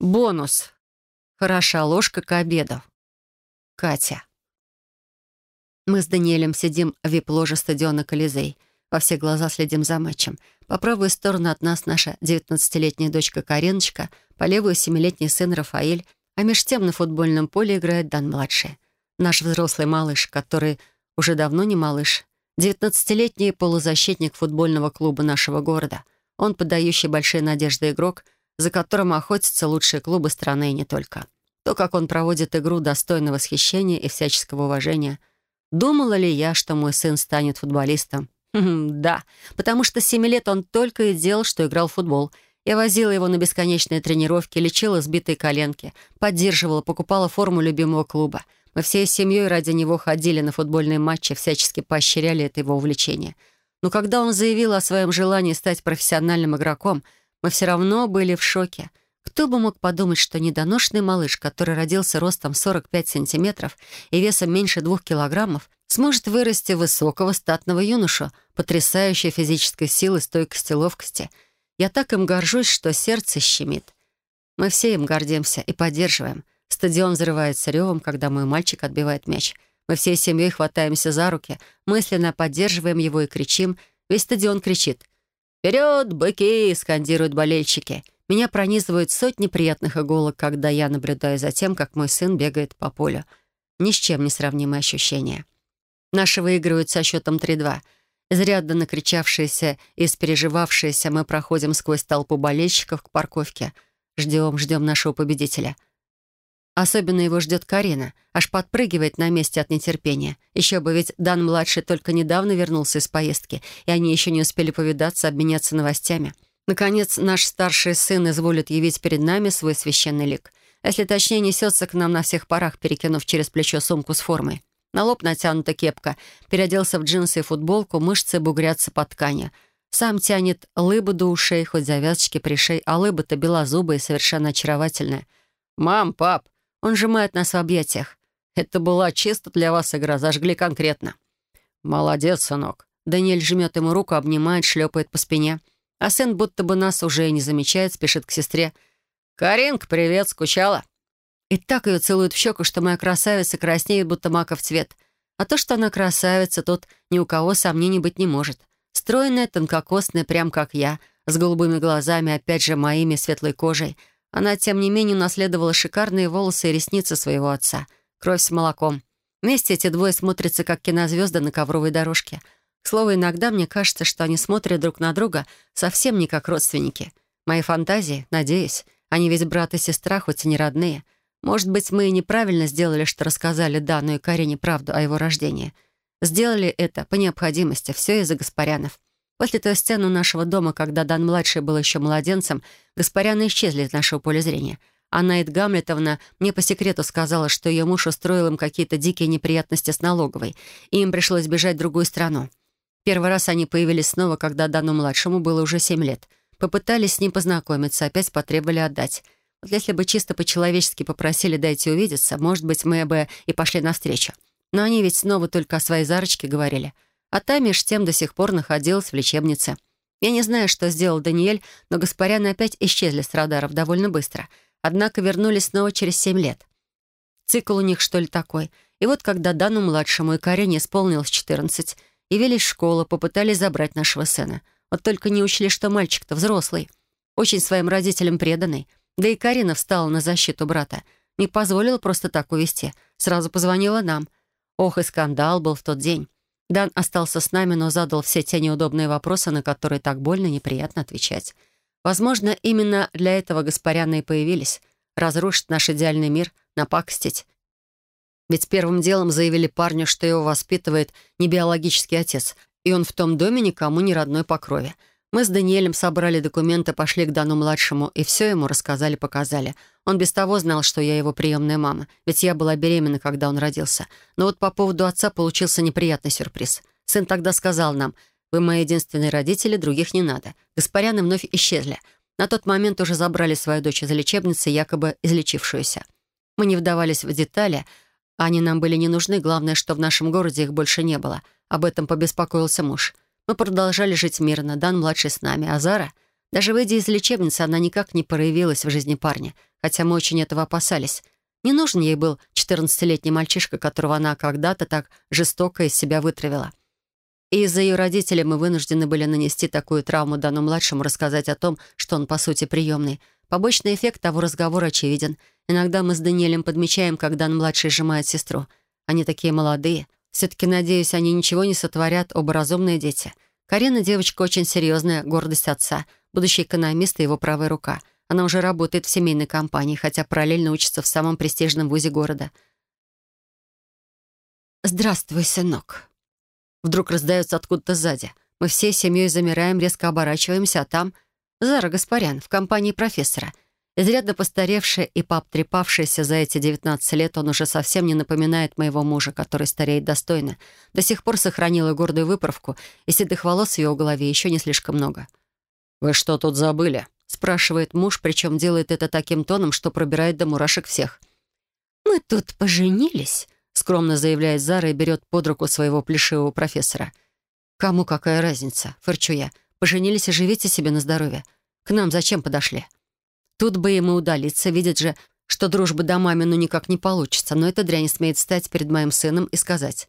Бонус. Хороша ложка к обеду. Катя. Мы с Даниэлем сидим в вип-ложе стадиона «Колизей». Во все глаза следим за матчем. По правую сторону от нас наша 19-летняя дочка Кариночка, по левую — семилетний сын Рафаэль, а меж тем на футбольном поле играет Дан-младший. Наш взрослый малыш, который уже давно не малыш. 19-летний полузащитник футбольного клуба нашего города. Он подающий большие надежды игрок, за которым охотятся лучшие клубы страны и не только. То, как он проводит игру, достойно восхищения и всяческого уважения. Думала ли я, что мой сын станет футболистом? Да, потому что с 7 лет он только и делал, что играл в футбол. Я возила его на бесконечные тренировки, лечила сбитые коленки, поддерживала, покупала форму любимого клуба. Мы всей семьей ради него ходили на футбольные матчи, всячески поощряли это его увлечение. Но когда он заявил о своем желании стать профессиональным игроком, мы все равно были в шоке. Кто бы мог подумать, что недоношенный малыш, который родился ростом 45 сантиметров и весом меньше двух килограммов, сможет вырасти высокого статного юношу, потрясающей физической силы, стойкости, ловкости. Я так им горжусь, что сердце щемит. Мы все им гордимся и поддерживаем. Стадион взрывается ревом, когда мой мальчик отбивает мяч. Мы всей семьей хватаемся за руки, мысленно поддерживаем его и кричим. Весь стадион кричит. «Вперед, быки!» — скандируют болельщики. Меня пронизывают сотни приятных иголок, когда я наблюдаю за тем, как мой сын бегает по полю. Ни с чем не сравнимые ощущения. Наши выигрывают со счетом 3-2. Изрядно накричавшиеся и спереживавшиеся мы проходим сквозь толпу болельщиков к парковке. Ждем, ждем нашего победителя. Особенно его ждет Карина. Аж подпрыгивает на месте от нетерпения. Еще бы, ведь Дан-младший только недавно вернулся из поездки, и они еще не успели повидаться, обменяться новостями. Наконец, наш старший сын изволит явить перед нами свой священный лик. Если точнее, несется к нам на всех парах, перекинув через плечо сумку с формой. На лоб натянута кепка. Переоделся в джинсы и футболку, мышцы бугрятся по ткани. Сам тянет лыбу до ушей, хоть завязочки пришей, а лыба-то белозубая и совершенно очаровательная. «Мам, пап!» Он сжимает нас в объятиях. «Это была чисто для вас игра, зажгли конкретно». «Молодец, сынок». Даниэль жмет ему руку, обнимает, шлепает по спине. А сын будто бы нас уже и не замечает, спешит к сестре. «Каринка, привет, скучала?» И так ее целуют в щеку, что моя красавица краснеет, будто маков цвет. А то, что она красавица, тут ни у кого сомнений быть не может. Стройная, тонкокосная, прям как я, с голубыми глазами, опять же, моими светлой кожей. Она, тем не менее, унаследовала шикарные волосы и ресницы своего отца. Кровь с молоком. Вместе эти двое смотрятся, как кинозвезды на ковровой дорожке. К слову, иногда мне кажется, что они смотрят друг на друга совсем не как родственники. Мои фантазии, надеюсь, они ведь брат и сестра, хоть и не родные — может быть, мы и неправильно сделали, что рассказали Дану и Карине правду о его рождении. Сделали это по необходимости, все из-за Гаспарянов. После той сцены у нашего дома, когда Дан-младший был еще младенцем, Гаспаряны исчезли из нашего поля зрения. А Найт Гамлетовна мне по секрету сказала, что ее муж устроил им какие-то дикие неприятности с налоговой, и им пришлось бежать в другую страну. Первый раз они появились снова, когда Дану-младшему было уже семь лет. Попытались с ним познакомиться, опять потребовали отдать — вот если бы чисто по-человечески попросили дайте увидеться, может быть, мы бы и пошли навстречу. Но они ведь снова только о своей Зарочке говорили. А та меж тем до сих пор находилась в лечебнице. Я не знаю, что сделал Даниэль, но Гаспаряны опять исчезли с радаров довольно быстро. Однако вернулись снова через семь лет. Цикл у них, что ли, такой. И вот когда Дану-младшему и Карине исполнилось 14, явились в школу, попытались забрать нашего сына. Вот только не учли, что мальчик-то взрослый. Очень своим родителям преданный — да и Карина встала на защиту брата. Не позволила просто так увести. Сразу позвонила нам. Ох, и скандал был в тот день. Дан остался с нами, но задал все те неудобные вопросы, на которые так больно и неприятно отвечать. Возможно, именно для этого Гаспаряны и появились. Разрушить наш идеальный мир, напакостить. Ведь первым делом заявили парню, что его воспитывает не биологический отец, и он в том доме никому не родной по крови — мы с Даниэлем собрали документы, пошли к Дану-младшему и все ему рассказали-показали. Он без того знал, что я его приемная мама, ведь я была беременна, когда он родился. Но вот по поводу отца получился неприятный сюрприз. Сын тогда сказал нам, «Вы мои единственные родители, других не надо». Гаспаряны вновь исчезли. На тот момент уже забрали свою дочь из лечебницы, якобы излечившуюся. Мы не вдавались в детали, они нам были не нужны, главное, что в нашем городе их больше не было. Об этом побеспокоился муж. Мы продолжали жить мирно, Дан младший с нами, а Зара, даже выйдя из лечебницы, она никак не проявилась в жизни парня, хотя мы очень этого опасались. Не нужен ей был 14-летний мальчишка, которого она когда-то так жестоко из себя вытравила. И из-за ее родителей мы вынуждены были нанести такую травму данному младшему, рассказать о том, что он, по сути, приемный. Побочный эффект того разговора очевиден. Иногда мы с Даниэлем подмечаем, когда он младший сжимает сестру. Они такие молодые. Все-таки, надеюсь, они ничего не сотворят, оба разумные дети. Карина девочка очень серьезная, гордость отца, будущий экономист и его правая рука. Она уже работает в семейной компании, хотя параллельно учится в самом престижном вузе города. «Здравствуй, сынок», Вдруг раздается откуда-то сзади. Мы всей семьей замираем, резко оборачиваемся, а там Зара Гаспарян в компании профессора. Изрядно постаревший и пообтрепавшийся за эти 19 лет, он уже совсем не напоминает моего мужа, который стареет достойно. До сих пор сохранила гордую выправку, и седых волос в его голове еще не слишком много. «Вы что тут забыли?» — спрашивает муж, причем делает это таким тоном, что пробирает до мурашек всех. «Мы тут поженились», скромно заявляет Зара и берет под руку своего плешивого профессора. «Кому какая разница?» — фырчу я. «Поженились и живите себе на здоровье. К нам зачем подошли?» Тут бы ему удалиться, видит же, что дружба до мамину никак не получится, но эта дрянь смеет встать перед моим сыном и сказать.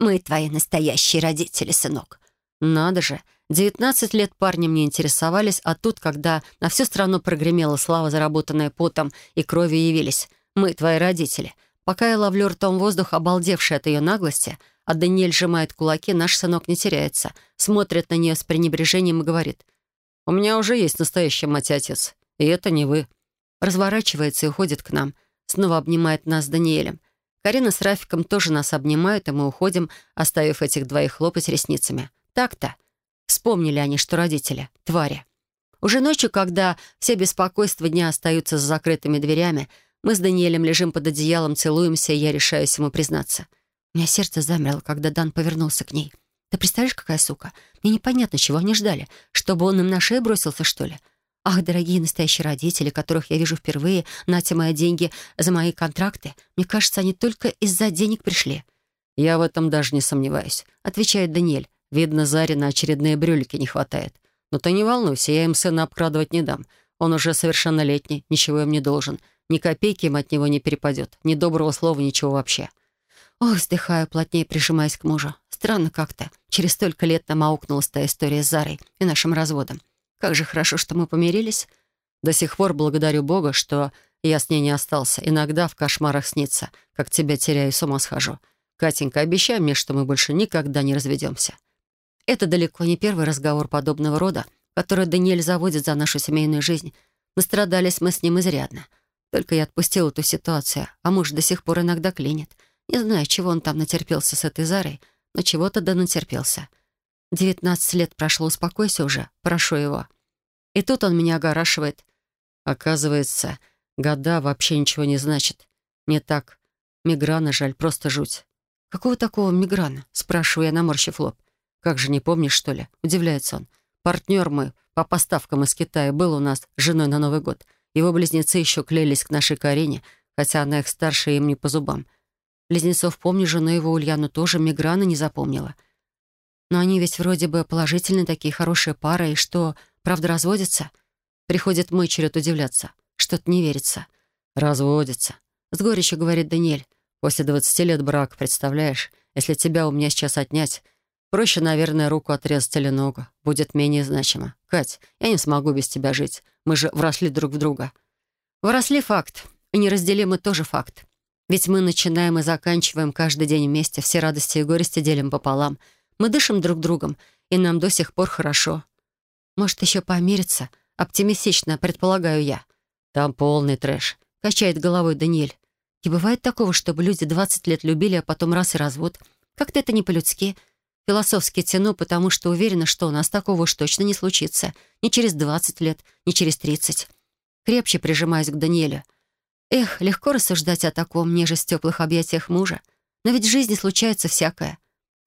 «Мы твои настоящие родители, сынок». Надо же, девятнадцать лет парни мне интересовались, а тут, когда на всю страну прогремела слава, заработанная потом и кровью явились. «Мы твои родители». Пока я ловлю ртом воздух, обалдевший от ее наглости, а Даниэль сжимает кулаки, наш сынок не теряется, смотрит на нее с пренебрежением и говорит, «У меня уже есть настоящий мать и отец, и это не вы». Разворачивается и уходит к нам, снова обнимает нас с Даниэлем. Карина с Рафиком тоже нас обнимают, и мы уходим, оставив этих двоих хлопать ресницами. Так-то. Вспомнили они, что родители — твари. Уже ночью, когда все беспокойства дня остаются за закрытыми дверями, мы с Даниэлем лежим под одеялом, целуемся, и я решаюсь ему признаться. У меня сердце замерло, когда Дан повернулся к ней. Ты представляешь, какая сука? Мне непонятно, чего они ждали. Чтобы он им на шею бросился, что ли? Ах, дорогие настоящие родители, которых я вижу впервые, нате мои деньги за мои контракты. Мне кажется, они только из-за денег пришли. «Я в этом даже не сомневаюсь», — отвечает Даниэль. «Видно, Заре на очередные брюлики не хватает. Но ты не волнуйся, я им сына обкрадывать не дам. Он уже совершеннолетний, ничего им не должен. Ни копейки им от него не перепадет. Ни доброго слова, ничего вообще. Ох, вздыхаю, плотнее прижимаясь к мужу. Странно как-то. Через столько лет нам аукнулась та история с Зарой и нашим разводом. Как же хорошо, что мы помирились. До сих пор благодарю Бога, что я с ней не остался. Иногда в кошмарах снится, как тебя теряю и с ума схожу. Катенька, обещай мне, что мы больше никогда не разведемся. Это далеко не первый разговор подобного рода, который Даниэль заводит за нашу семейную жизнь. Настрадались мы с ним изрядно. Только я отпустил эту ситуацию, а муж до сих пор иногда клинит. Не знаю, чего он там натерпелся с этой Зарой, но чего-то да натерпелся. Девятнадцать лет прошло, успокойся уже, прошу его. И тут он меня огорашивает. Оказывается, года вообще ничего не значит. Не так. Миграна, жаль, просто жуть. «Какого такого миграна?» — спрашиваю я, наморщив лоб. «Как же, не помнишь, что ли?» — удивляется он. «Партнер мой по поставкам из Китая был у нас женой на Новый год. Его близнецы еще клеились к нашей Карине, хотя она их старше им не по зубам. Близнецов помню, жену его Ульяну тоже миграна не запомнила. Но они ведь вроде бы положительные такие, хорошие пара, и что, правда, разводятся? Приходит мой черед удивляться. Что-то не верится. Разводятся. С горечью говорит Даниэль. После двадцати лет брака, представляешь? Если тебя у меня сейчас отнять, проще, наверное, руку отрезать или ногу. Будет менее значимо. Кать, я не смогу без тебя жить. Мы же вросли друг в друга. Вросли факт. И неразделимый тоже факт. Ведь мы начинаем и заканчиваем каждый день вместе, все радости и горести делим пополам. Мы дышим друг другом, и нам до сих пор хорошо. Может, еще помириться? Оптимистично, предполагаю я. Там полный трэш. Качает головой Даниэль. Не бывает такого, чтобы люди 20 лет любили, а потом раз и развод. Как-то это не по-людски. Философски тяну, потому что уверена, что у нас такого уж точно не случится. Ни через 20 лет, ни через 30. Крепче прижимаюсь к Даниэлю. Эх, легко рассуждать о таком, неже в теплых объятиях мужа. Но ведь в жизни случается всякое.